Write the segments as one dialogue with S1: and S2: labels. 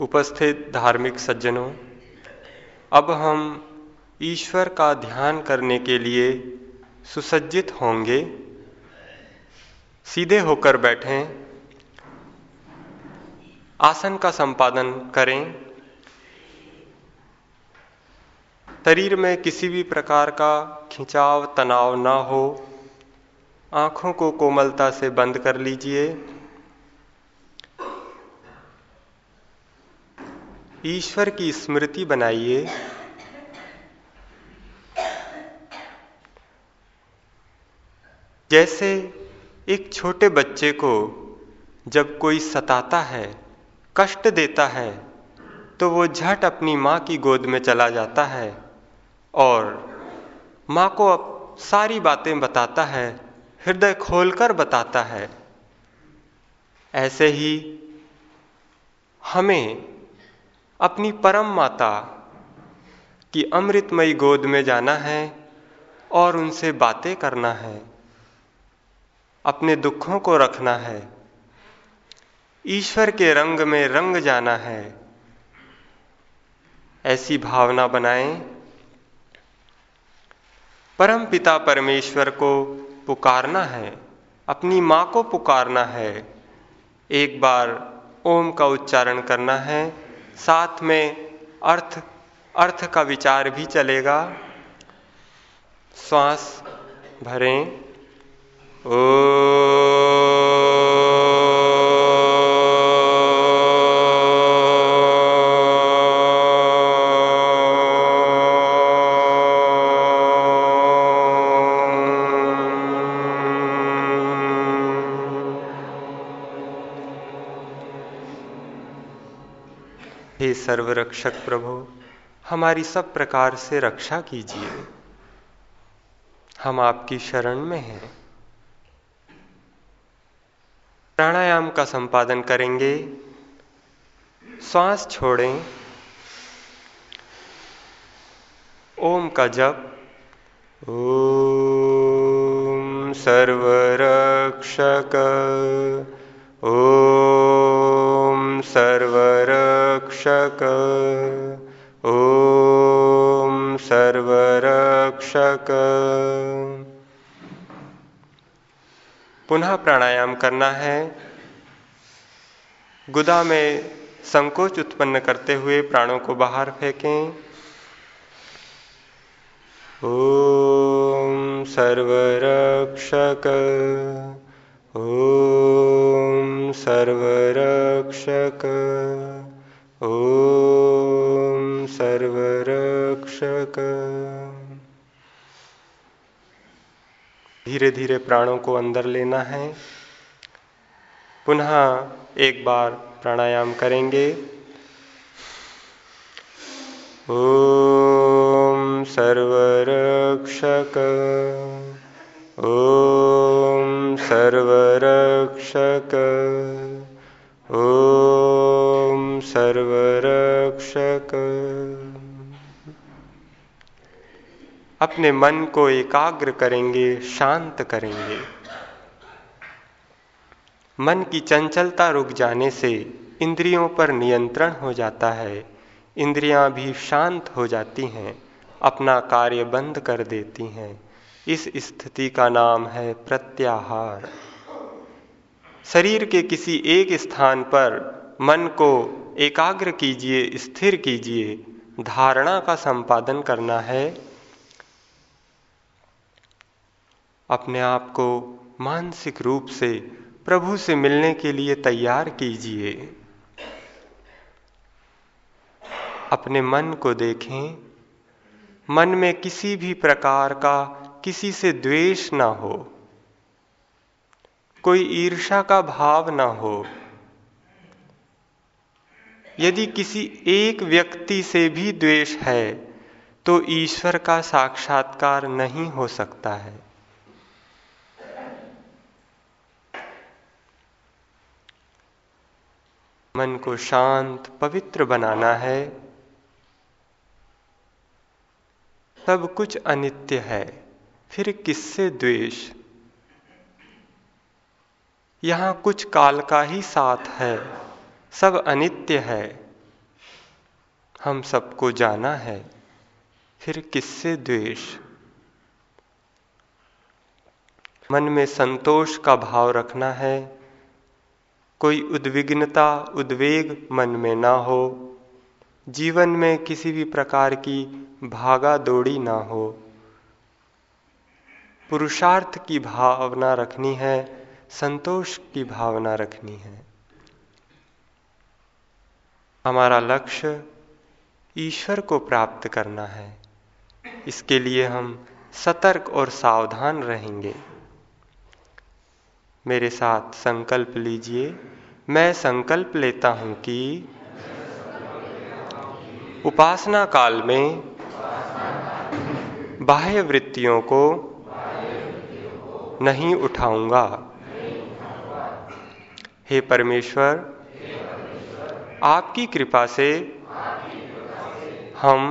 S1: उपस्थित धार्मिक सज्जनों, अब हम ईश्वर का ध्यान करने के लिए सुसज्जित होंगे। सीधे होकर बैठें। आसन का संपादन करें। शरीर में किसी भी प्रकार का खिंचाव तनाव ना हो। आँखों को कोमलता से बंद कर लीजिए। ईश्वर की स्मृति बनाइए। जैसे एक छोटे बच्चे को जब कोई सताता है, कष्ट देता है तो वो झट अपनी माँ की गोद में चला जाता है और माँ को अब सारी बातें बताता है, हृदय खोलकर बताता है। ऐसे ही हमें अपनी परम माता की अमृतमयी गोद में जाना है और उनसे बातें करना है, अपने दुखों को रखना है, ईश्वर के रंग में रंग जाना है, ऐसी भावना बनाएँ। परम पिता परमेश्वर को पुकारना है, अपनी माँ को पुकारना है, एक बार ओम का उच्चारण करना है। साथ में अर्थ अर्थ का विचार भी चलेगा। श्वास भरें। ओ सर्वरक्षक प्रभु, हमारी सब प्रकार से रक्षा कीजिए। हम आपकी शरण में हैं। प्राणायाम का संपादन करेंगे। श्वास छोड़ें। ओम का जप। ओम सर्वरक्षक। ओम सर्वरक्षक। ओम सर्वरक्षक। पुनः प्राणायाम करना है। गुदा में संकोच उत्पन्न करते हुए प्राणों को बाहर फेंकें। ओम सर्वरक्षक। ओम सर्वरक्षक। ओम सर्वरक्षक। धीरे धीरे प्राणों को अंदर लेना है। पुनः एक बार प्राणायाम करेंगे। ओम सर्वरक्षक। ओम सर्वरक्षक। ओम सर्वरक्षक। अपने मन को एकाग्र करेंगे, शांत करेंगे। मन की चंचलता रुक जाने से इंद्रियों पर नियंत्रण हो जाता है। इंद्रियाँ भी शांत हो जाती हैं, अपना कार्य बंद कर देती हैं। इस स्थिति का नाम है प्रत्याहार। शरीर के किसी एक स्थान पर मन को एकाग्र कीजिए, स्थिर कीजिए, धारणा का संपादन करना है। अपने आप को मानसिक रूप से प्रभु से मिलने के लिए तैयार कीजिए। अपने मन को देखें, मन में किसी भी प्रकार का किसी से द्वेष ना हो। कोई ईर्षा का भाव ना हो। यदि किसी एक व्यक्ति से भी द्वेष है तो ईश्वर का साक्षात्कार नहीं हो सकता है। मन को शांत, पवित्र बनाना है। सब कुछ अनित्य है, फिर किससे द्वेष? यहाँ कुछ काल का ही साथ है। सब अनित्य है। हम सबको जाना है। फिर किससे द्वेष? मन में संतोष का भाव रखना है। कोई उद्विग्नता, उद्वेग मन में ना हो। जीवन में किसी भी प्रकार की भागा दौड़ी ना हो। पुरुषार्थ की भावना रखनी है। संतोष की भावना रखनी है। हमारा लक्ष्य ईश्वर को प्राप्त करना है। इसके लिए हम सतर्क और सावधान रहेंगे। मेरे साथ संकल्प लीजिए। मैं संकल्प लेता हूँ कि उपासना काल में बाह्य वृत्तियों को नहीं उठाऊँगा। हे परमेश्वर, आपकी कृपा से हम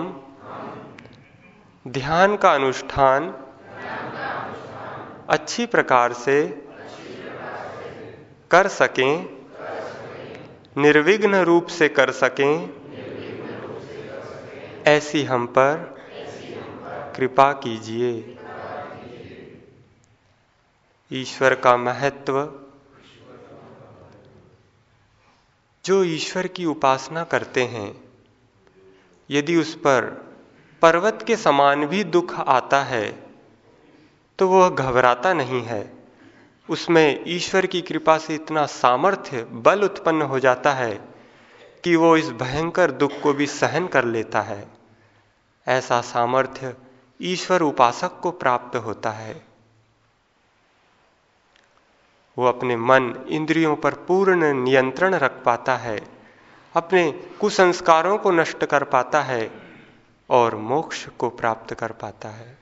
S1: ध्यान का अनुष्ठान अच्छी प्रकार से कर सकें, निर्विघ्न रूप से कर सकें, ऐसी हम पर कृपा कीजिए। ईश्वर का महत्व जो ईश्वर की उपासना करते हैं, यदि उस पर पर्वत के समान भी दुख आता है तो वह घबराता नहीं है। उसमें ईश्वर की कृपा से इतना सामर्थ्य, बल उत्पन्न हो जाता है कि वो इस भयंकर दुख को भी सहन कर लेता है। ऐसा सामर्थ्य ईश्वर उपासक को प्राप्त होता है। वो अपने मन इंद्रियों पर पूर्ण नियंत्रण रख पाता है, अपने कुसंस्कारों को नष्ट कर पाता है और मोक्ष को प्राप्त कर पाता है।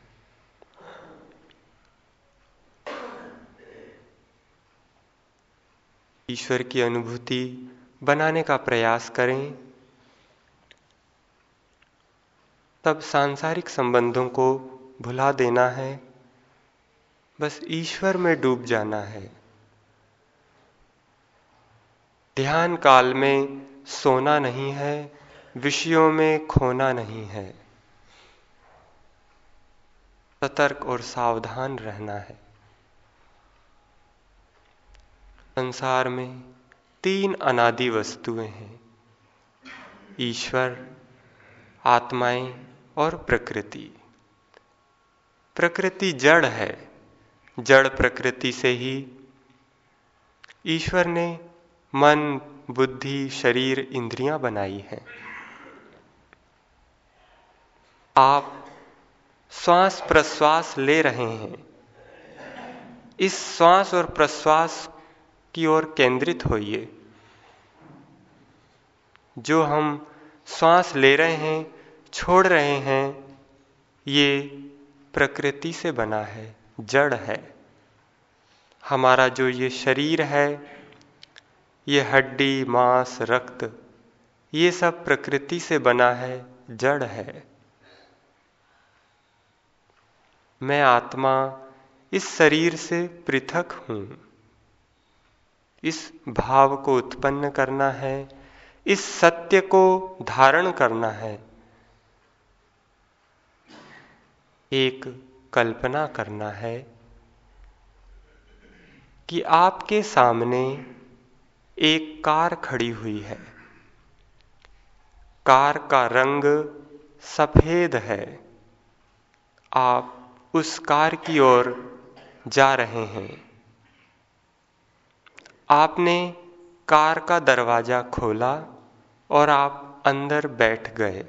S1: ईश्वर की अनुभूति बनाने का प्रयास करें, तब सांसारिक संबंधों को भुला देना है, बस ईश्वर में डूब जाना है। ध्यान काल में सोना नहीं है, विषयों में खोना नहीं है। सतर्क और सावधान रहना है। संसार में तीन अनादि वस्तुएँ हैं, ईश्वर, आत्माएँ और प्रकृति। प्रकृति जड़ है, जड़ प्रकृति से ही ईश्वर ने मन, बुद्धि, शरीर इंद्रियाँ बनाई हैं। आप श्वास प्रश्वास ले रहे हैं। इस श्वास और प्रश्वास की ओर केंद्रित होइए। जो हम श्वास ले रहे हैं, छोड़ रहे हैं, ये प्रकृति से बना है, जड़ है। हमारा जो ये शरीर है ये हड्डी, मांस, रक्त, ये सब प्रकृति से बना है, जड़ है। मैं आत्मा इस शरीर से पृथक हूँ। इस भाव को उत्पन्न करना है, इस सत्य को धारण करना है। एक कल्पना करना है कि आपके सामने एक कार खड़ी हुई है। कार का रंग सफ़ेद है। आप उस कार की ओर जा रहे हैं। आपने कार का दरवाज़ा खोला और आप अंदर बैठ गए।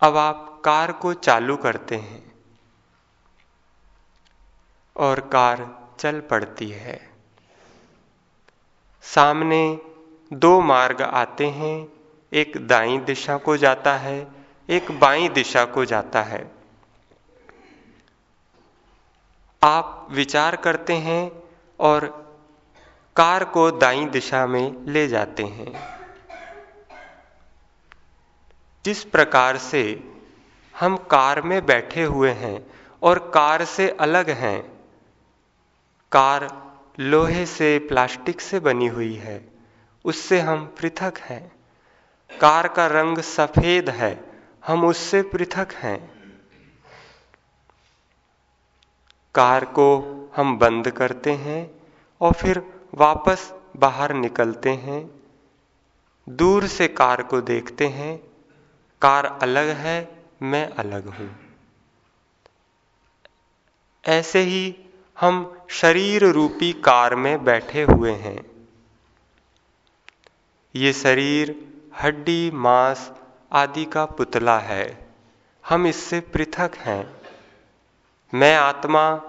S1: अब आप कार को चालू करते हैं और कार चल पड़ती है। सामने दो मार्ग आते हैं। एक दाई दिशा को जाता है, एक बाई दिशा को जाता है। आप विचार करते हैं और कार को दाई दिशा में ले जाते हैं। जिस प्रकार से हम कार में बैठे हुए हैं और कार से अलग हैं, कार लोहे से, प्लास्टिक से बनी हुई है। उससे हम पृथक हैं। कार का रंग सफ़ेद है। हम उससे पृथक हैं। कार को हम बंद करते हैं और फिर वापस बाहर निकलते हैं। दूर से कार को देखते हैं। कार अलग है, मैं अलग हूँ। ऐसे ही हम शरीर रूपी कार में बैठे हुए हैं। ये शरीर हड्डी, मांस आदि का पुतला है। हम इससे पृथक हैं। मैं आत्मा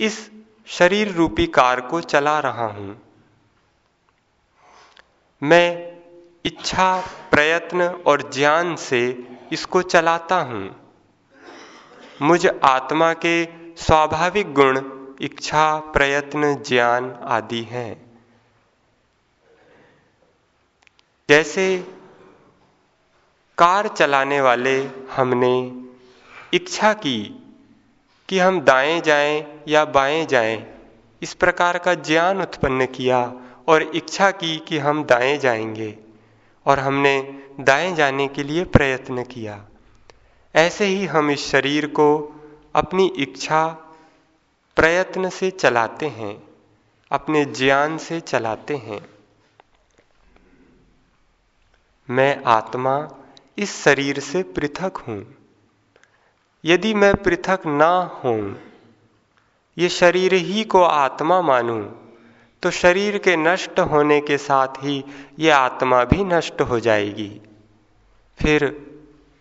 S1: इस शरीर रूपी कार को चला रहा हूँ। मैं इच्छा, प्रयत्न और ज्ञान से इसको चलाता हूँ। मुझ आत्मा के स्वाभाविक गुण, इच्छा, प्रयत्न, ज्ञान आदि हैं। जैसे कार चलाने वाले हमने इच्छा की कि हम दाएँ जाएँ या बाएँ जाएँ, इस प्रकार का ज्ञान उत्पन्न किया और इच्छा की कि हम दाएँ जाएँगे और हमने दाएँ जाने के लिए प्रयत्न किया। ऐसे ही हम इस शरीर को अपनी इच्छा प्रयत्न से चलाते हैं, अपने ज्ञान से चलाते हैं। मैं आत्मा इस शरीर से पृथक हूँ। यदि मैं पृथक ना हूँ, ये शरीर ही को आत्मा मानूं तो शरीर के नष्ट होने के साथ ही ये आत्मा भी नष्ट हो जाएगी। फिर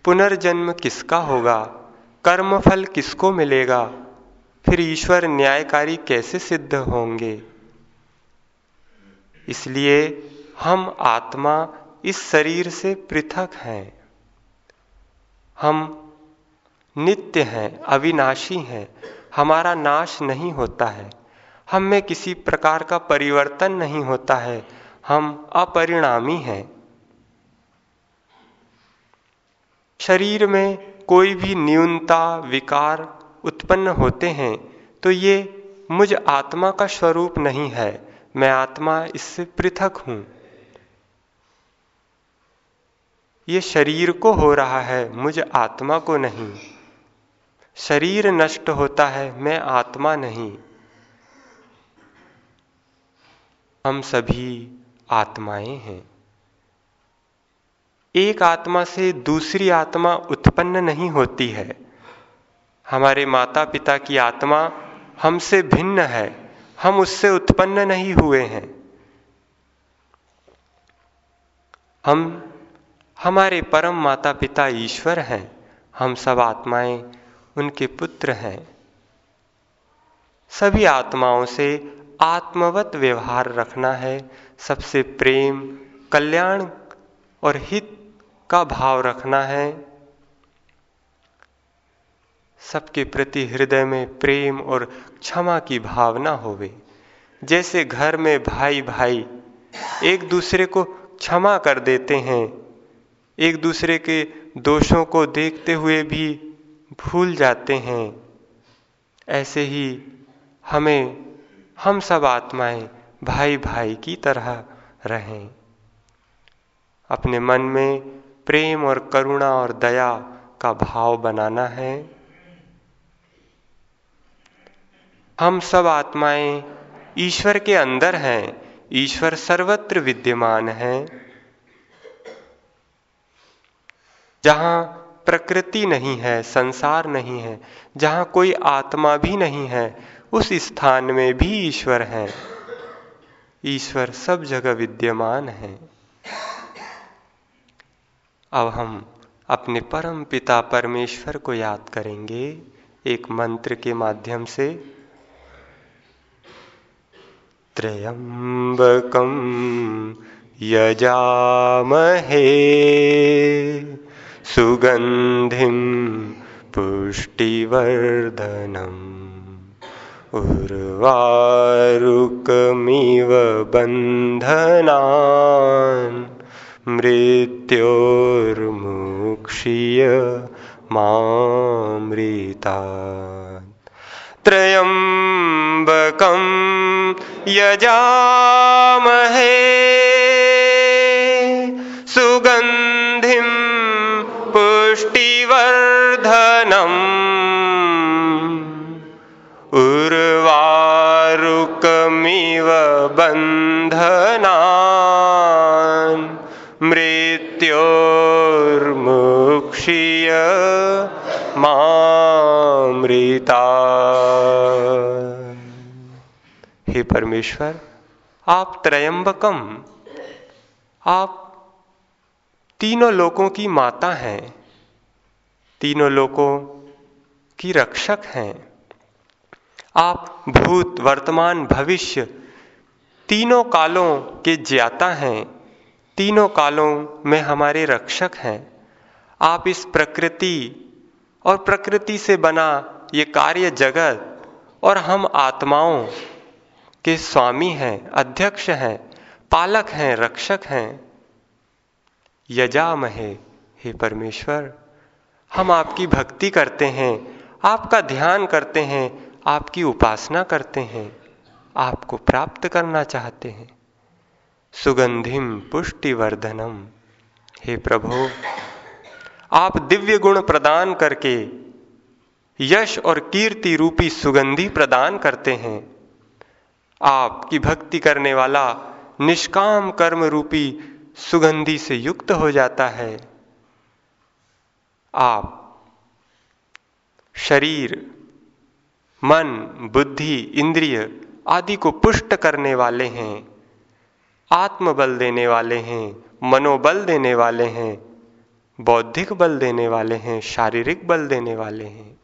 S1: पुनर्जन्म किसका होगा? कर्मफल किसको मिलेगा? फिर ईश्वर न्यायकारी कैसे सिद्ध होंगे? इसलिए हम आत्मा इस शरीर से पृथक हैं। हम नित्य हैं, अविनाशी हैं। हमारा नाश नहीं होता है। हम में किसी प्रकार का परिवर्तन नहीं होता है। हम अपरिणामी हैं। शरीर में कोई भी न्यूनता, विकार उत्पन्न होते हैं तो ये मुझ आत्मा का स्वरूप नहीं है। मैं आत्मा इससे पृथक हूँ। ये शरीर को हो रहा है, मुझ आत्मा को नहीं। शरीर नष्ट होता है, मैं आत्मा नहीं। हम सभी आत्माएँ हैं। एक आत्मा से दूसरी आत्मा उत्पन्न नहीं होती है। हमारे माता पिता की आत्मा हमसे भिन्न है। हम उससे उत्पन्न नहीं हुए हैं। हम, हमारे परम माता पिता ईश्वर हैं। हम सब आत्माएँ उनके पुत्र हैं। सभी आत्माओं से आत्मवत व्यवहार रखना है। सबसे प्रेम, कल्याण और हित का भाव रखना है। सबके प्रति हृदय में प्रेम और क्षमा की भावना होवे। जैसे घर में भाई भाई एक दूसरे को क्षमा कर देते हैं, एक दूसरे के दोषों को देखते हुए भी भूल जाते हैं। ऐसे ही हमें, हम सब आत्माएँ भाई भाई की तरह रहें। अपने मन में प्रेम और करुणा और दया का भाव बनाना है। हम सब आत्माएँ ईश्वर के अंदर हैं, ईश्वर सर्वत्र विद्यमान है। जहाँ प्रकृति नहीं है, संसार नहीं है, जहाँ कोई आत्मा भी नहीं है, उस स्थान में भी ईश्वर है। ईश्वर सब जगह विद्यमान है। अब हम अपने परम पिता परमेश्वर को याद करेंगे एक मंत्र के माध्यम से। त्रयंबकम यजामहे, सुगन्धिं पुष्टिवर्धनम् उर्वारुकमिव बन्धनान्। मृत्योर्मुक्षीय मामृता। यजामहे सु सुगन्धिं पुष्टिवर्धनम्। उर्वारुकमिव बन्धनान् मृत्योर्मुक्षीय मामृता। हे परमेश्वर, आप त्रयंबकम। आप तीनों लोकों की माता हैं। तीनों लोकों की रक्षक हैं। आप भूत, वर्तमान, भविष्य तीनों कालों के ज्ञाता हैं। तीनों कालों में हमारे रक्षक हैं। आप इस प्रकृति और प्रकृति से बना ये कार्य जगत और हम आत्माओं के स्वामी हैं, अध्यक्ष हैं, पालक हैं, रक्षक हैं। यजामहे, हे परमेश्वर, हम आपकी भक्ति करते हैं, आपका ध्यान करते हैं, आपकी उपासना करते हैं, आपको प्राप्त करना चाहते हैं। सुगंधिम पुष्टिवर्धनम। हे प्रभु, आप दिव्य गुण प्रदान करके, यश और कीर्ति रूपी सुगंधि प्रदान करते हैं। आपकी भक्ति करने वाला निष्काम कर्म रूपी सुगंधि से युक्त हो जाता है। आप शरीर, मन, बुद्धि, इंद्रिय आदि को पुष्ट करने वाले हैं। आत्मबल देने वाले हैं, मनोबल देने वाले हैं, बौद्धिक बल देने वाले हैं, शारीरिक बल देने वाले हैं।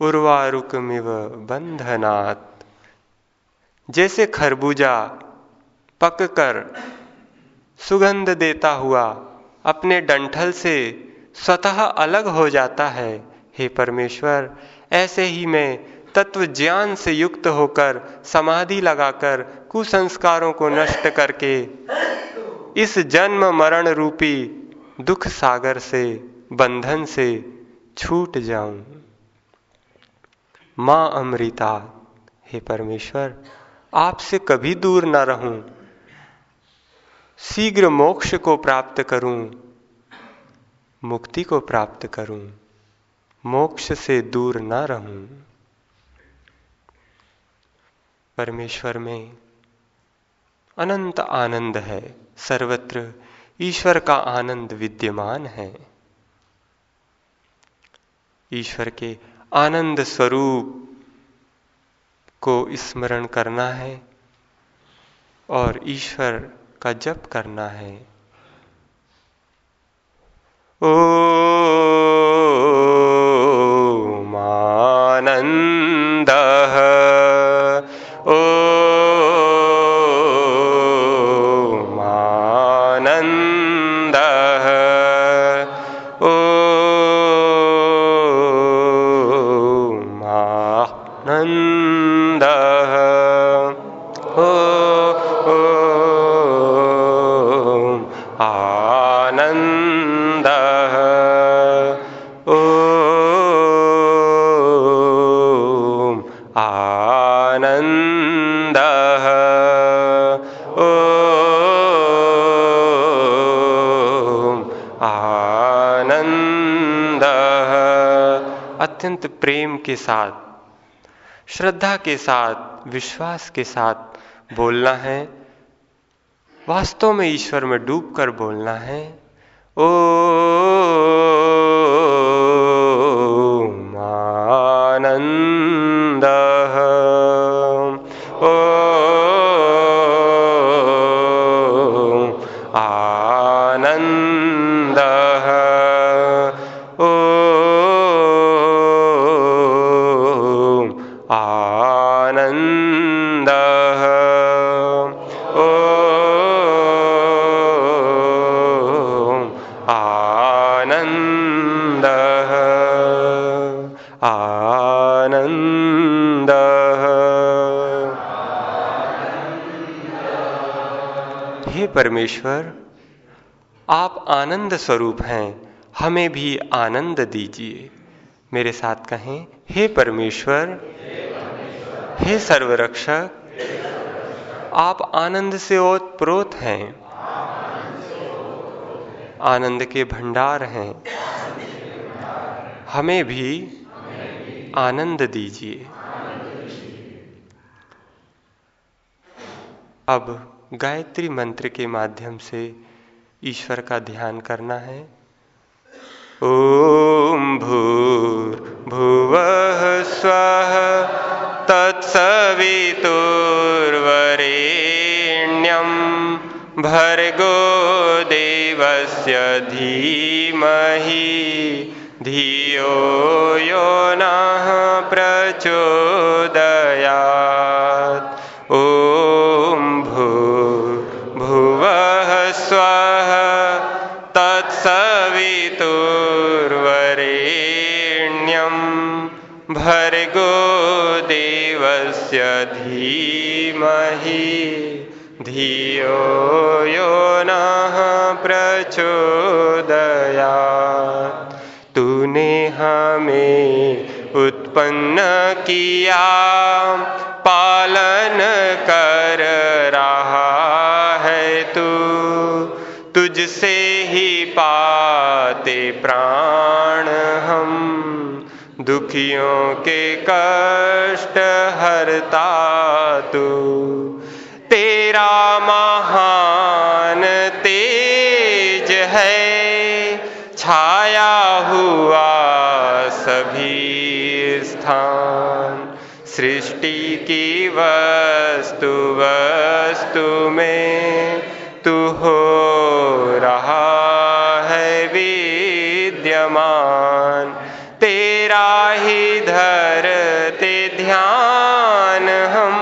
S1: उर्वारुकमिव बंधनात्। जैसे खरबूजा पककर सुगंध देता हुआ अपने डंठल से स्वतः अलग हो जाता है, हे परमेश्वर, ऐसे ही मैं तत्व ज्ञान से युक्त होकर समाधि लगाकर कुसंस्कारों को नष्ट करके इस जन्म मरण रूपी दुख सागर से, बंधन से छूट जाऊँ। माँ अमृता, हे परमेश्वर, आपसे कभी दूर ना रहूँ। शीघ्र मोक्ष को प्राप्त करूँ, मुक्ति को प्राप्त करूँ, मोक्ष से दूर ना रहूँ। परमेश्वर में अनंत आनंद है। सर्वत्र ईश्वर का आनंद विद्यमान है। ईश्वर के आनंद स्वरूप को स्मरण करना है और ईश्वर का जप करना है। ओ के साथ, श्रद्धा के साथ, विश्वास के साथ बोलना है। वास्तव में ईश्वर में डूबकर बोलना है, ओ आनंद परमेश्वर, आप आनंद स्वरूप हैं, हमें भी आनंद दीजिए। मेरे साथ कहें, हे परमेश्वर, हे सर्वरक्षक, आप आनंद से ओतप्रोत हैं। आनंद के भंडार हैं। हमें भी आनंद दीजिए। अब गायत्री मंत्र के माध्यम से ईश्वर का ध्यान करना है। ओम भू भुव स्व तत्सवितुर्वरेण्यम भर्गो देवस्य धीमहि धियो यो नः प्रचोदयात्। धीमहि धियो यो नः प्रचोदयात्। तूने हमें उत्पन्न किया, पालन कर रहा है तू। तुझसे ही पाते प्राण दुखियों के कष्ट हरता तू। तेरा महान तेज है, छाया हुआ सभी स्थान। सृष्टि की वस्तु वस्तु में तू हो। ध्यान हम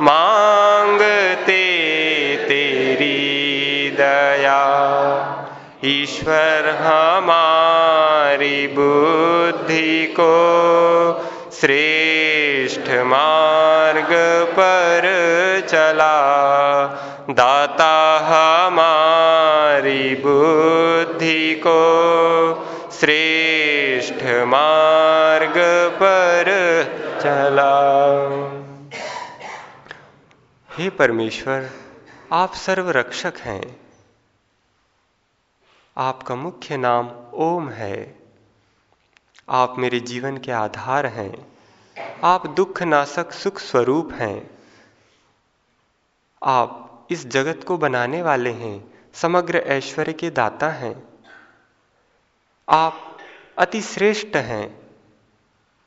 S1: मांगते तेरी दया। ईश्वर हमारी बुद्धि को श्रेष्ठ मार्ग पर चला। दाता हमारी बुद्धि को श्रेष्ठ मार्ग पर चला। हे परमेश्वर, आप सर्वरक्षक हैं। आपका मुख्य नाम ओम है। आप मेरे जीवन के आधार हैं। आप दुख नाशक सुख स्वरूप हैं। आप इस जगत को बनाने वाले हैं, समग्र ऐश्वर्य के दाता हैं। आप अति श्रेष्ठ हैं,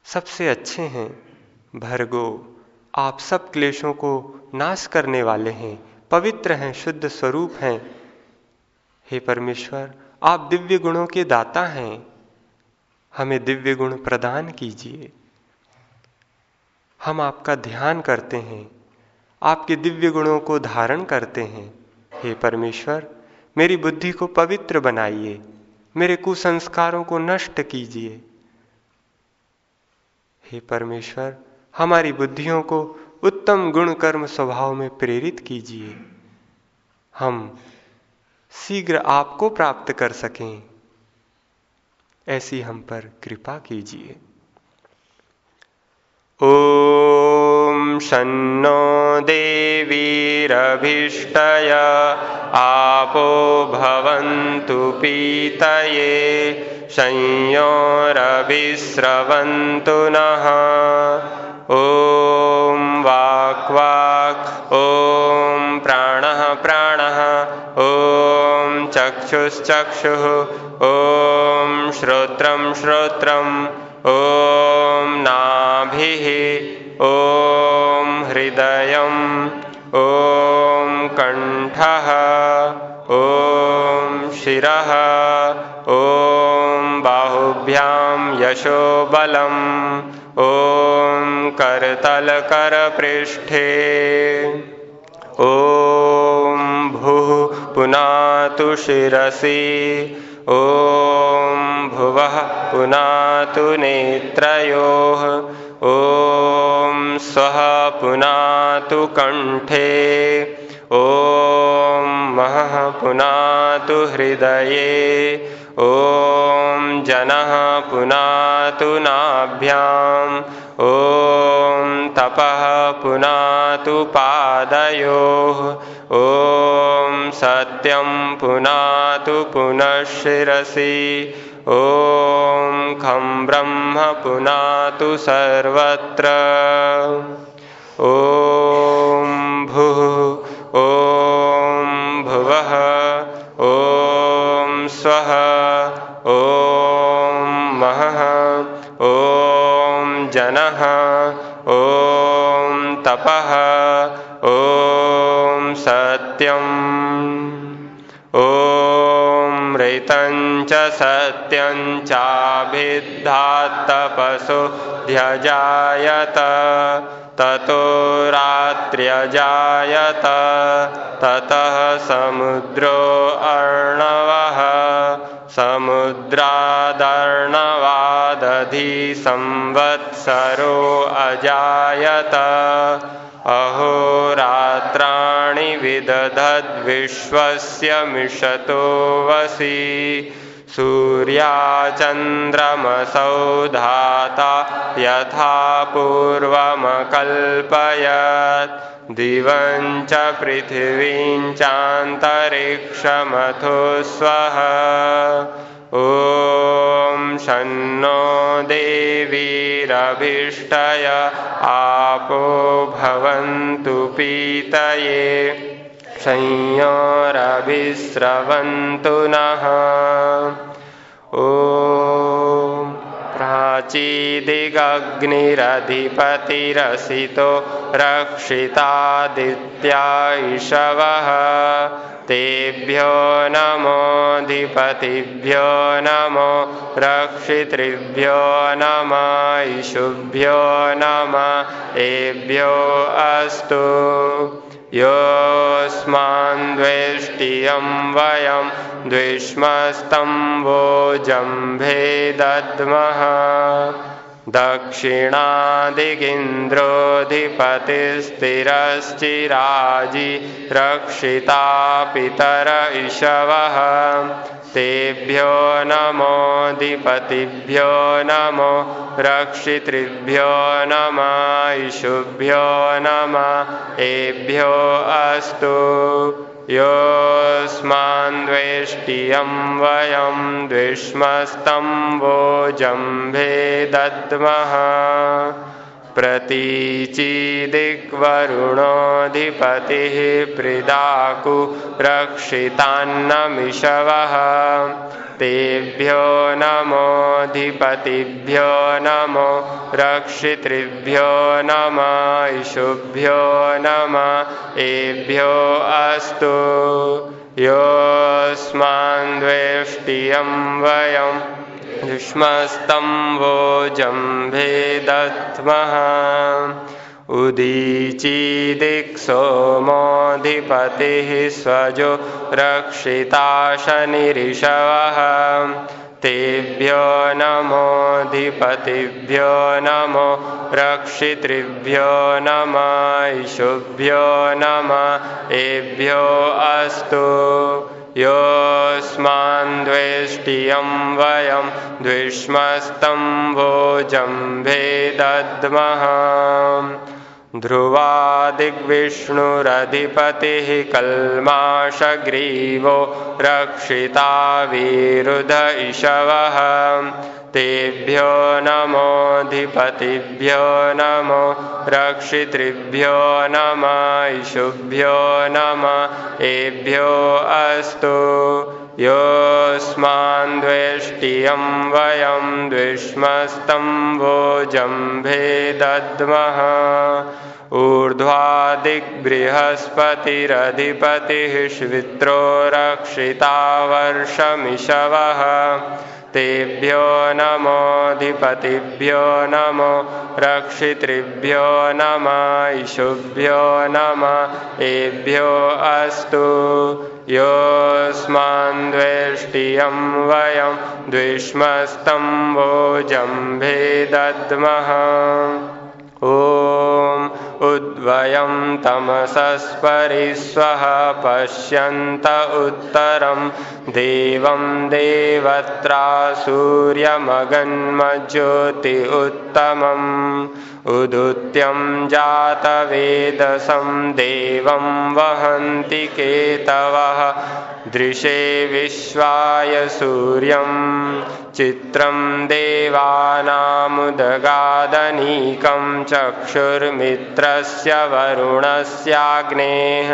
S1: सबसे अच्छे हैं। भरगो, आप सब क्लेशों को नाश करने वाले हैं, पवित्र हैं, शुद्ध स्वरूप हैं। हे परमेश्वर, आप दिव्य गुणों के दाता हैं। हमें दिव्य गुण प्रदान कीजिए। हम आपका ध्यान करते हैं, आपके दिव्य गुणों को धारण करते हैं। हे परमेश्वर, मेरी बुद्धि को पवित्र बनाइए, मेरे कुसंस्कारों को नष्ट कीजिए। हे परमेश्वर हमारी बुद्धियों को उत्तम गुण कर्म स्वभाव में प्रेरित कीजिए। हम शीघ्र आपको प्राप्त कर सकें। ऐसी हम पर कृपा कीजिए। ॐ शन्नो देवीरभीष्टय आपो भवन्तु पीतये संयोरभिस्रवन्तु नः। ॐ वाक्वाक् ॐ प्राणः प्राणः ॐ चक्षुश्चक्षुः ॐ श्रोत्रं श्रोत्रम् ॐ नाभिः ॐ हृदयम् ॐ कण्ठः ॐ शिरः ॐ बाहुभ्यां यशोबलम् ॐ करतलकरपृष्ठे। ॐ भुः पुनातु शिरसि। ॐ भुवः पुनातु नेत्रयोः। ॐ स्वः पुनातु कण्ठे। ॐ महः पुनातु हृदये। ॐ जनः पुनातु ॐ तपः पुनातु पादयोः। ॐ सत्यं पुनातु पुनः शिरसि ॐ खं ब्रह्म पुनातु सर्वत्र। ॐ भुः। ॐ सत्यम्। ॐ ऋतं च सत्यं चाभिद्धात्तपसो ध्यजायत ततो रात्र्यजायत, ततः समुद्रो अर्णवः, समुद्रादर्णवादधि संवत्सरो अजायत। अहोरात्राणि विदधद्विश्वस्य मिषतो वसि। सूर्याचन्द्रमसौ धाता यथा पूर्वमकल्पयत्। दिवं च पृथिवीं चान्तरिक्षमथो स्वः। ॐ शन्नो आपो भवन्तु पीतये। संयोरभिस्रवन्तु नः। ॐ प्राचीदिगग्निरधिपतिरसितो रक्षितादित्या इषवः तेभ्यो नमोऽधिपतिभ्यो नमो रक्षितृभ्यो नम ईशुभ्यो नम एभ्यो अस्तु योऽस्मान्द्वेष्टियं वयं द्विष्मस्तं वोजम्भे दद्मः दक्षिणादिगिन्द्रोऽधिपतिस्थिरश्चिराजि रक्षिता पितर इषवः तेभ्यो नमोऽधिपतिभ्यो नमो रक्षितृभ्यो नम ईशुभ्यो नम एभ्यो अस्तु। योऽस्मान्द्वेष्टियं वयं द्विष्मस्तं वोजम्भे दद्मः प्रतीचिदिग्वरुणोऽधिपतिः प्रिदाकु रक्षितान्नमिषवः। तेभ्यो नमोऽधिपतिभ्यो नमो रक्षितृभ्यो नम ईशुभ्यो नम एभ्यो अस्तु। योऽस्मान्द्वेष्टियं वयं युष्मस्तं वोजम्भे दद्मः उदीचीदिक्सोमोऽधिपतिः स्वजो रक्षिता शनिरिषवः तेभ्यो नमोऽधिपतिभ्यो नमो रक्षितृभ्यो नम ईशुभ्यो नम एभ्यो अस्तु। योऽस्मान्द्वेष्टियं वयं द्विष्मस्तं भोजम्भे दद्मः ध्रुवादिग्विष्णुरधिपतिः कल्माषग्रीवो रक्षिता विरुध इषवः। तेभ्यो नमोऽधिपतिभ्यो नमो रक्षितृभ्यो नम ईशुभ्यो नम एभ्यो अस्तु। योऽस्मान्द्वेष्टियं वयं द्विष्मस्तं वोजम्भे दद्मः ऊर्ध्वादिग्बृहस्पतिरधिपतिः श्वित्रो रक्षिता वर्षमिषवः तेभ्यो नमोऽधिपतिभ्यो नमो रक्षितृभ्यो नम ईशुभ्यो नम एभ्यो अस्तु। योऽस्मान्द्वेष्टियं वयं द्विष्मस्तं वोजम्भे दद्मः ॐ उद्वयं तमसस्परिस्वः पश्यन्त उत्तरं देवं देवत्रा सूर्यमगन्मज्योति उत्तमम् उदुत्यं जातवेदसं देवं वहन्ति केतवः दृशे विश्वाय सूर्यं चित्रं देवानामुदगादनीकं चक्षुर्मित्रस्य वरुणस्याग्नेः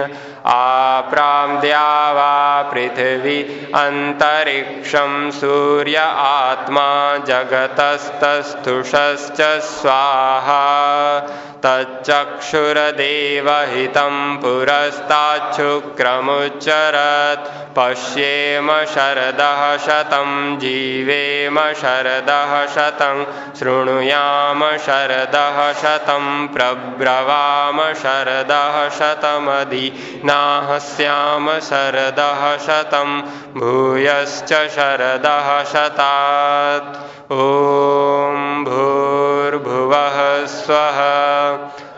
S1: आप्राम्द्या वा पृथिवी अन्तरिक्षं सूर्य आत्मा जगतस्तस्थुषश्च स्वाहा। तच्चक्षुरदेवहितं पुरस्ताच्छुक्रमुच्चरत्। पश्येम शरदः शतं जीवेम शरदः शतं शृणुयाम शरदः शतं प्रब्रवाम शरदः शतमधिनाहस्याम शरदः शतं भूयश्च शरदः शतात्। ॐ भूर्भुवः स्वः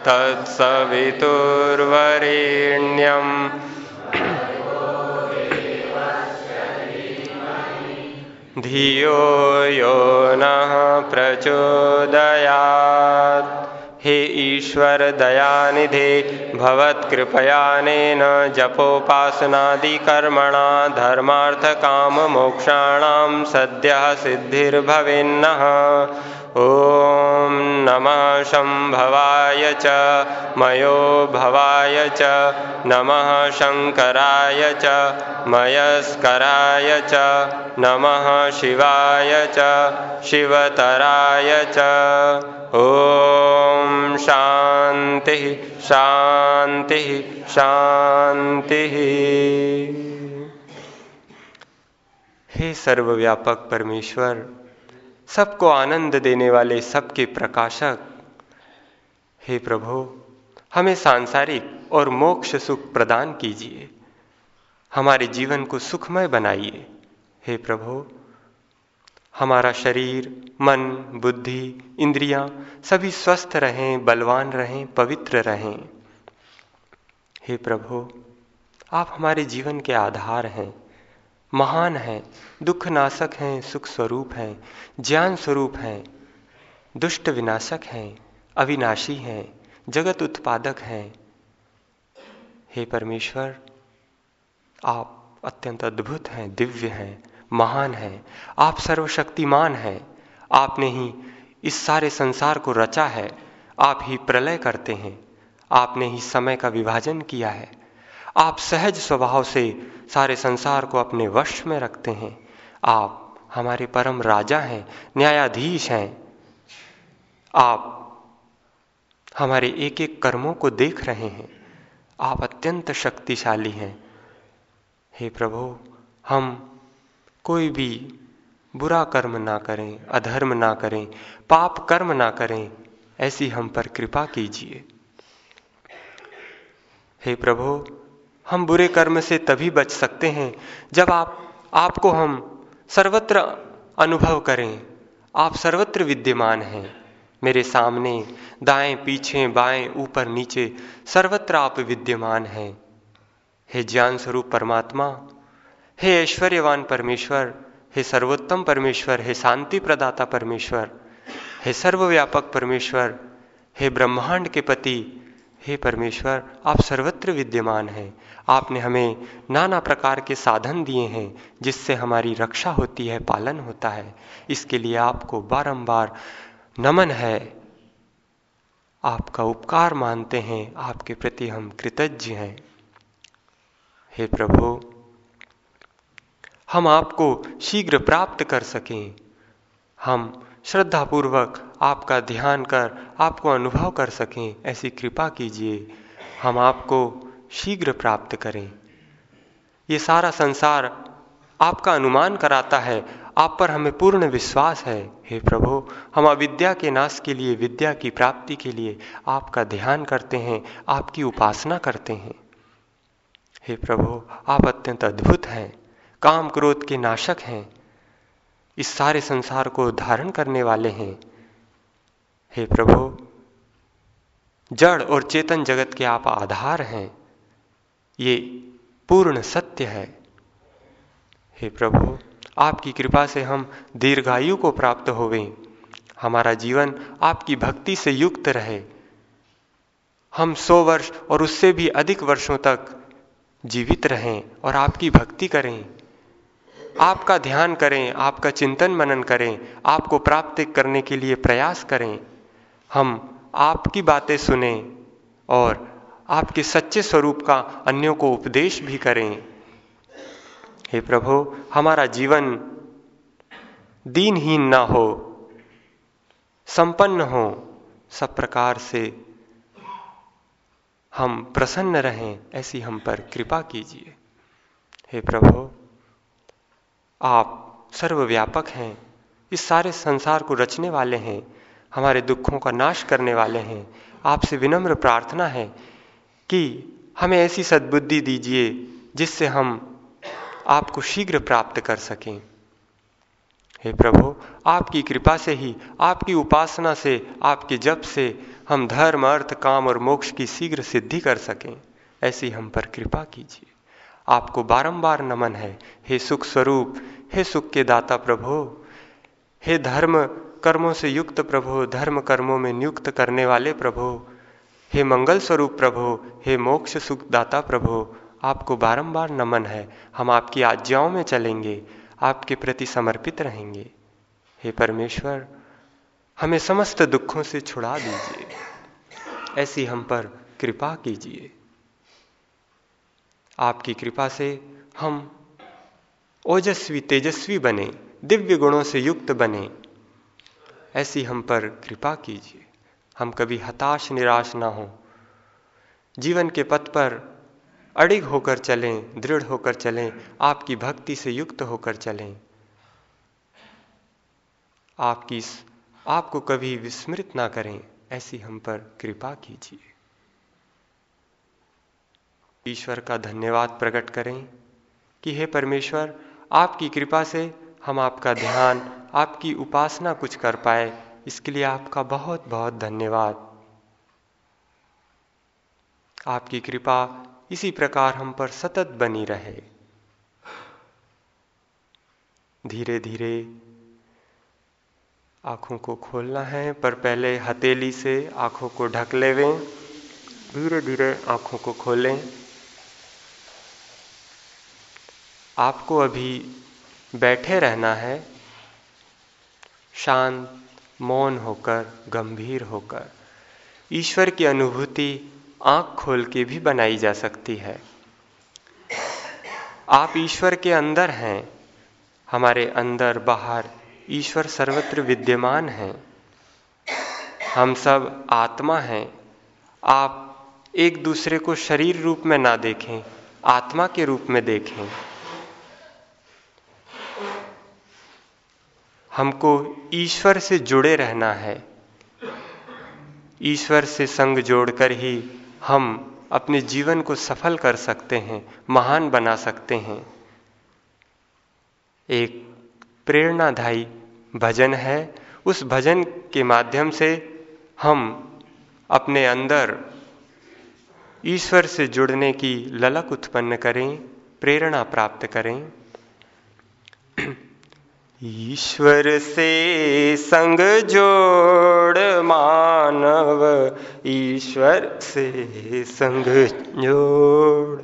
S1: तत्सवितुर्वरेण्यम्। धियो यो नः प्रचोदयात्। हे ईश्वर दयानिधे भवत्कृपयानेन जपोपासनादिकर्मणा, धर्मार्थकाममोक्षाणां सद्यः सिद्धिर्भवेन्नः। ॐ नमः शम्भवाय च मयो भवाय च, नमः शङ्कराय च, मयस्कराय च, नमः शिवाय च, शिवतराय च। ॐ शांति शान्तिः हे सर्वव्यापक परमेश्वर, सबको आनंद देने वाले सबके प्रकाशक, हे प्रभु, हमें सांसारिक और मोक्ष सुख प्रदान कीजिए। हमारे जीवन को सुखमय बनाइए। हे प्रभु हमारा शरीर, मन, बुद्धि, इंद्रियाँ सभी स्वस्थ रहें, बलवान रहें, पवित्र रहें। हे प्रभु, आप हमारे जीवन के आधार हैं, महान हैं दुख नाशक हैं सुख स्वरूप हैं ज्ञान स्वरूप हैं, दुष्ट विनाशक हैं, अविनाशी हैं, जगत उत्पादक हैं। हे परमेश्वर, आप अत्यंत अद्भुत हैं, दिव्य हैं महान हैं। आप सर्वशक्तिमान हैं। आपने ही इस सारे संसार को रचा है। आप ही प्रलय करते हैं। आपने ही समय का विभाजन किया है। आप सहज स्वभाव से सारे संसार को अपने वश में रखते हैं। आप हमारे परम राजा हैं, न्यायाधीश हैं। आप हमारे एक एक कर्मों को देख रहे हैं। आप अत्यंत शक्तिशाली हैं। हे प्रभु, हम कोई भी बुरा कर्म ना करें, अधर्म ना करें, पाप कर्म ना करें, ऐसी हम पर कृपा कीजिए। हे प्रभु, हम बुरे कर्म से तभी बच सकते हैं जब आप, आपको हम सर्वत्र अनुभव करें। आप सर्वत्र विद्यमान हैं। मेरे सामने, दाएँ, पीछे, बाएँ, ऊपर, नीचे, सर्वत्र आप विद्यमान हैं। हे ज्ञान स्वरूप परमात्मा हे ऐश्वर्यवान परमेश्वर, हे सर्वोत्तम परमेश्वर, हे शांति प्रदाता परमेश्वर, हे सर्वव्यापक परमेश्वर, हे ब्रह्मांड के पति, हे परमेश्वर, आप सर्वत्र विद्यमान हैं। आपने हमें नाना प्रकार के साधन दिए हैं, जिससे हमारी रक्षा होती है, पालन होता है। इसके लिए आपको बारंबार नमन है। आपका उपकार मानते हैं, आपके प्रति हम कृतज्ञ हैं। हे प्रभु हम आपको शीघ्र प्राप्त कर सकें। हम श्रद्धापूर्वक आपका ध्यान कर, आपको अनुभव कर सकें। ऐसी कृपा कीजिए। हम आपको शीघ्र प्राप्त करें। ये सारा संसार आपका अनुमान कराता है। आप पर हमें पूर्ण विश्वास है। हे प्रभु, हम अविद्या के नाश के लिए, विद्या की प्राप्ति के लिए आपका ध्यान करते हैं, आपकी उपासना करते हैं। हे प्रभु, आप अत्यंत अद्भुत हैं। काम क्रोध के नाशक हैं, इस सारे संसार को धारण करने वाले हैं। हे प्रभु, जड़ और चेतन जगत के आप आधार हैं, ये पूर्ण सत्य है। हे प्रभु, आपकी कृपा से हम दीर्घायु को प्राप्त होवें, हमारा जीवन आपकी भक्ति से युक्त रहे। हम सौ वर्ष और उससे भी अधिक वर्षों तक जीवित रहें और आपकी भक्ति करें। आपका ध्यान करें, आपका चिंतन मनन करें, आपको प्राप्त करने के लिए प्रयास करें। हम आपकी बातें सुने और आपके सच्चे स्वरूप का अन्यों को उपदेश भी करें। हे प्रभु, हमारा जीवन दीनहीन ना हो, संपन्न हो, सब प्रकार से हम प्रसन्न रहें, ऐसी हम पर कृपा कीजिए। हे प्रभु आप सर्वव्यापक हैं, इस सारे संसार को रचने वाले हैं, हमारे दुखों का नाश करने वाले हैं। आपसे विनम्र प्रार्थना है कि हमें ऐसी सद्बुद्धि दीजिए जिससे हम आपको शीघ्र प्राप्त कर सकें। हे प्रभु, आपकी कृपा से ही, आपकी उपासना से, आपके जप से हम धर्म, अर्थ, काम और मोक्ष की शीघ्र सिद्धि कर सकें। ऐसी हम पर कृपा कीजिए। आपको बारंबार नमन है। हे सुख स्वरूप, हे सुख के दाता प्रभो, हे धर्म कर्मों से युक्त प्रभो, धर्म कर्मों में नियुक्त करने वाले प्रभो, हे मंगल स्वरूप प्रभो, हे मोक्ष सुख दाता प्रभु, आपको बारंबार नमन है। हम आपकी आज्ञाओं में चलेंगे, आपके प्रति समर्पित रहेंगे। हे परमेश्वर, हमें समस्त दुखों से छुड़ा दीजिए। ऐसी हम पर कृपा कीजिए। आपकी कृपा से हम ओजस्वी तेजस्वी बने, दिव्य गुणों से युक्त बने। ऐसी हम पर कृपा कीजिए। हम कभी हताश निराश ना हो। जीवन के पथ पर अड़िग होकर चलें, दृढ़ होकर चलें, आपकी भक्ति से युक्त होकर चलें। आपकी आपको कभी विस्मृत ना करें, ऐसी हम पर कृपा कीजिए। ईश्वर का धन्यवाद प्रकट करें कि हे परमेश्वर, आपकी कृपा से हम आपका ध्यान, आपकी उपासना कुछ कर पाए। इसके लिए आपका बहुत बहुत धन्यवाद। आपकी कृपा इसी प्रकार हम पर सतत बनी रहे। धीरे धीरे आँखों को खोलना है, पर पहले हथेली से आँखों को ढक लेवें। धीरे धीरे आँखों को खोलें। आपको अभी बैठे रहना है, शांत, मौन होकर, गंभीर होकर। ईश्वर की अनुभूति आँख खोल के भी बनाई जा सकती है। आप ईश्वर के अंदर हैं, हमारे अंदर, बाहर ईश्वर सर्वत्र विद्यमान हैं। हम सब आत्मा हैं। आप एक दूसरे को शरीर रूप में ना देखें, आत्मा के रूप में देखें। हमको ईश्वर से जुड़े रहना है। ईश्वर से संग जोड़कर ही हम अपने जीवन को सफल कर सकते हैं, महान बना सकते हैं। एक प्रेरणादायी भजन है। उस भजन के माध्यम से हम अपने अंदर ईश्वर से जुड़ने की ललक उत्पन्न करें, प्रेरणा प्राप्त करें। ईश्वर से संग जोड़ मानव ईश्वर से संग जोड़।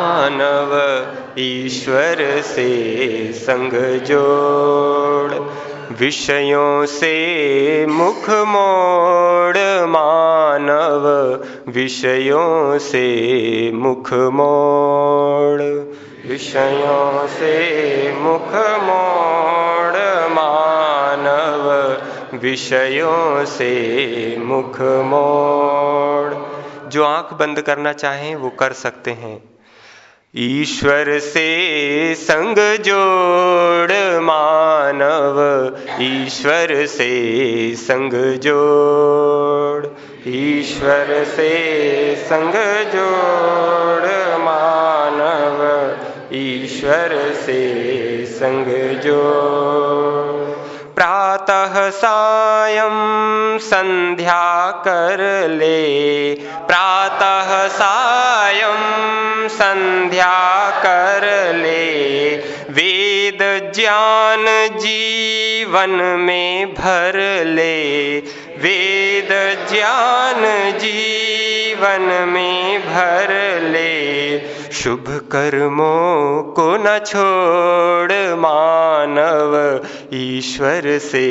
S1: मानव ईश्वर से संग जोड़। विषयों से मुख मोड़ मानव, विषयों से मुख मोड़, विषयों से मुख मोड़ मानव, विषयों से मुख मोड़। जो आँख बंद करना चाहें, वो कर सकते हैं। ईश्वर से संग जोड़ मानव, ईश्वर से संग जोड़, ईश्वर से संग जोड़ मानव, ईश्वर से संग जोड़। प्रातः सायं संध्या कर ले। प्रातः सायं संध्या कर ले। वेद ज्ञान जीवन में भर ले। वेद ज्ञान जीवन में भर ले। शुभ कर्मों को न छोड़ मानव ईश्वर से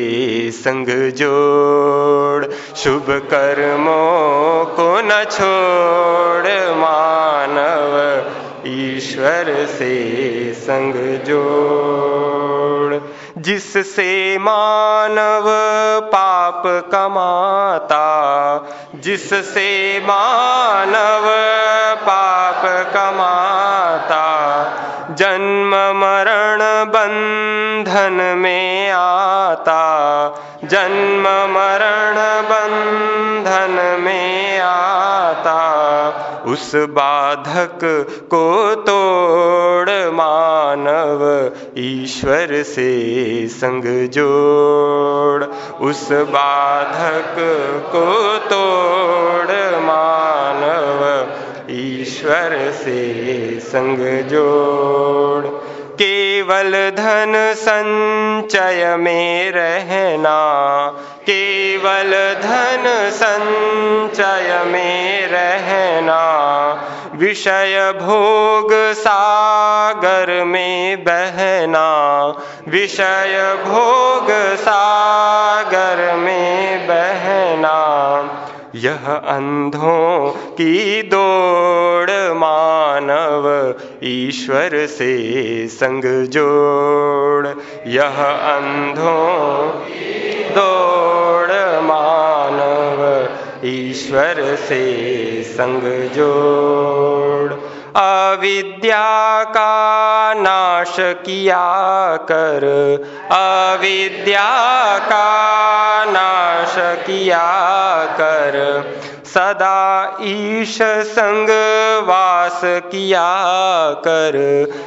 S1: संग जोड़। शुभ कर्मों को न छोड़ मानव ईश्वर से संग जोड़। जिससे मानव पाप कमाता, जिससे मानव पाप कमाता, जन्म मरण बंधन में आता, जन्म मरण बंधन में उस बाधक को तोड़ मानव ईश्वर से संग जोड़। उस बाधक को तोड़ मानव ईश्वर से संग जोड़। केवल धन संचय में रहना, केवल धन संचय में रहना विषय भोग सागर में बहना। विषय भोग सागर में बहना। यह अंधों की दौड़ मानव ईश्वर से संग जोड़। यह अंधों दौड़ मानव ईश्वर से संग जोड़। अविद्या का नाश किया कर। अविद्या का नाश किया कर। सदा ईश संग वास किया कर।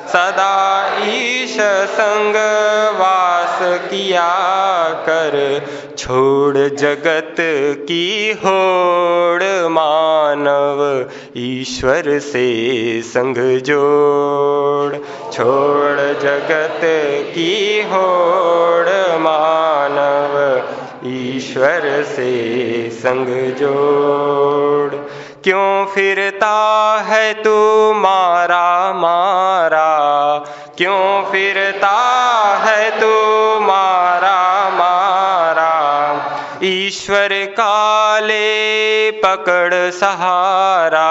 S1: सदा ईश संग वास किया कर। छोड़ जगत की होड़ मानव, ईश्वर से संग जोड़। छोड़ जगत की होड़ मानव ईश्वर से संग जोड़। क्यों फिरता है तू मारा मारा? क्यों फिरता है तू पकड़ सहारा।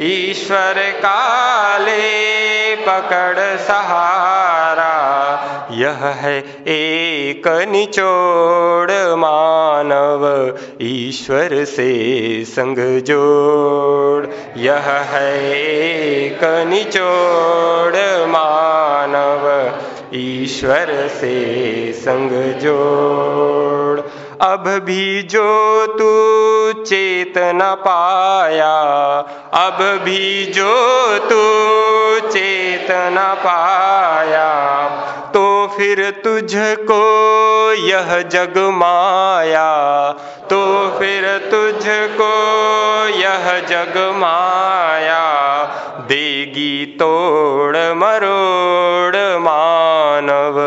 S1: ईश्वर का ले पकड़ सहारा। यह है एक निचोड़ मानव। ईश्वर से संग जोड़। यह है एक निचोड़ मानव। ईश्वर से संग जोड़। अब भी जो तू चेत न पाया, अब भी जो तू चेत न पाया तो फिर तुझको यह जग माया तो फिर तुझको यह जग माया। देगी तोड़ मरोड़ मानव,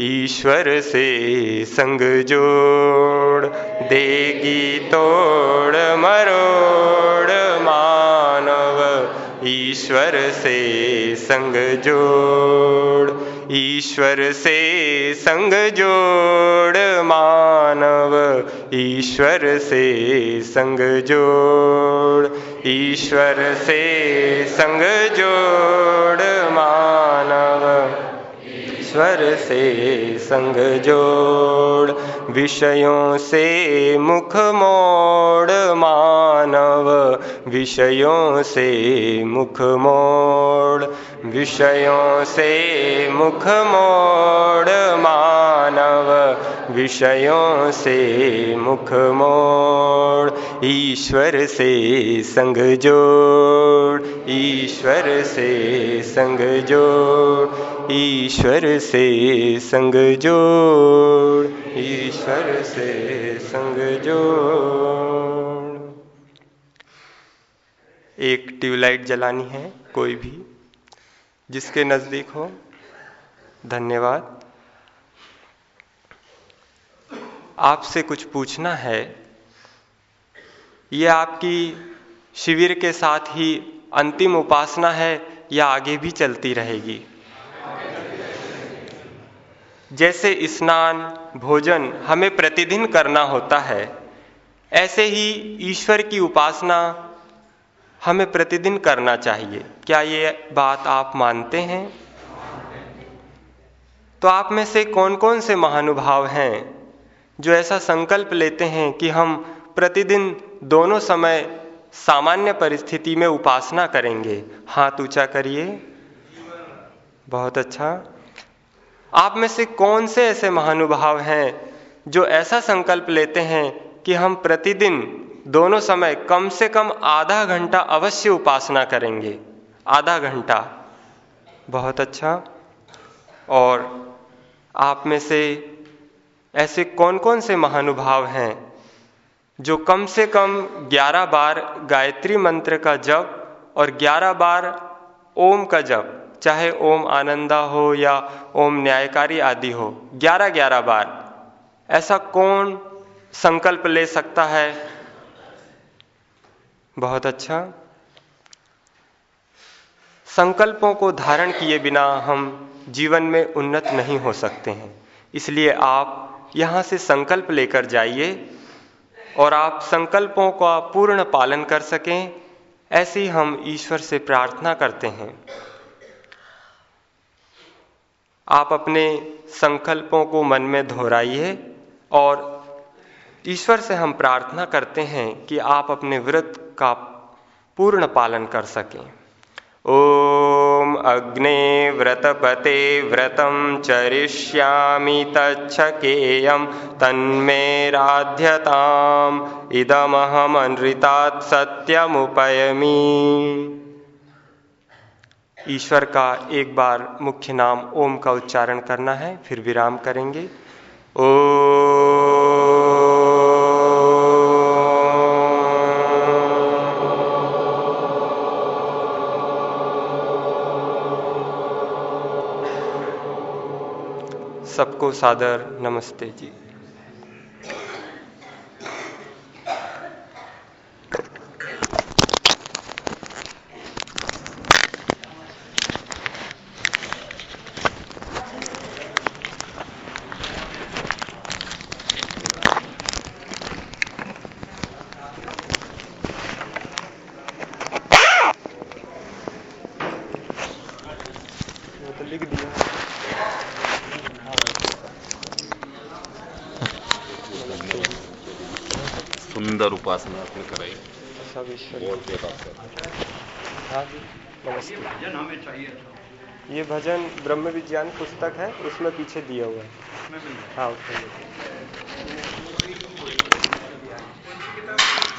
S1: ईश्वर से संग जोड़। देगी तोड़ मरोड़ मानव, ईश्वर से संग जोड़। ईश्वर से संग जोड़ मानव, ईश्वर से संग जोड़। ईश्वर से संग जोड़ मानव। ईश्वर से संग जोड़ विषयों से मुख मोड़ मानव। विषयों से मुख मोड़ विषयों से मुख मोड़ मानव, विषयों से मुख मोड़, ईश्वर से संग जोड़, ईश्वर से संग जोड़, ईश्वर से संग जोड़, ईश्वर से संग जोड़। एक ट्यूबलाइट जलानी है, कोई भी। जिसके नज़दीक हो। धन्यवाद। आपसे कुछ पूछना है। ये आपकी शिविर के साथ ही अंतिम उपासना है या आगे भी चलती रहेगी? जैसे स्नान, भोजन हमें प्रतिदिन करना होता है, ऐसे ही ईश्वर की उपासना हमें प्रतिदिन करना चाहिए। क्या ये बात आप मानते हैं? तो आप में से कौन कौन से महानुभाव हैं जो ऐसा संकल्प लेते हैं कि हम प्रतिदिन दोनों समय सामान्य परिस्थिति में उपासना करेंगे? हाथ ऊँचा करिए। बहुत अच्छा। आप में से कौन से ऐसे महानुभाव हैं जो ऐसा संकल्प लेते हैं कि हम प्रतिदिन दोनों समय कम से कम आधा घंटा अवश्य उपासना करेंगे। आधा घंटा। बहुत अच्छा। और आप में से ऐसे कौन कौन से महानुभाव हैं जो कम से कम 11 बार गायत्री मंत्र का जप और 11 बार ओम का जप, चाहे ओम आनंदा हो या ओम न्यायकारी आदि हो 11 11 बार। ऐसा कौन संकल्प ले सकता है? बहुत अच्छा। संकल्पों को धारण किए बिना हम जीवन में उन्नत नहीं हो सकते हैं। इसलिए आप यहाँ से संकल्प लेकर जाइए और आप संकल्पों का पूर्ण पालन कर सकें, ऐसे हम ईश्वर से प्रार्थना करते हैं। आप अपने संकल्पों को मन में दोहराइए और ईश्वर से हम प्रार्थना करते हैं कि आप अपने व्रत का पूर्ण पालन कर सकें। ओम अग्ने व्रतपते व्रतं चरिष्यामि तच्छकेयं तन्मे राध्यताम् इदमहमनृतात् सत्यमुपयमी। ईश्वर का एक बार मुख्य नाम ओम का उच्चारण करना है, फिर विराम करेंगे। ओ सबको सादर नमस्ते जी तो लिख दिया
S2: उपासना आपने कराई।
S1: हाँ जी नमस्ते।
S3: भजन हमें चाहिए
S1: ये भजन ब्रह्म विज्ञान पुस्तक है उसमें पीछे दिया हुआ है। हाँ। उसमें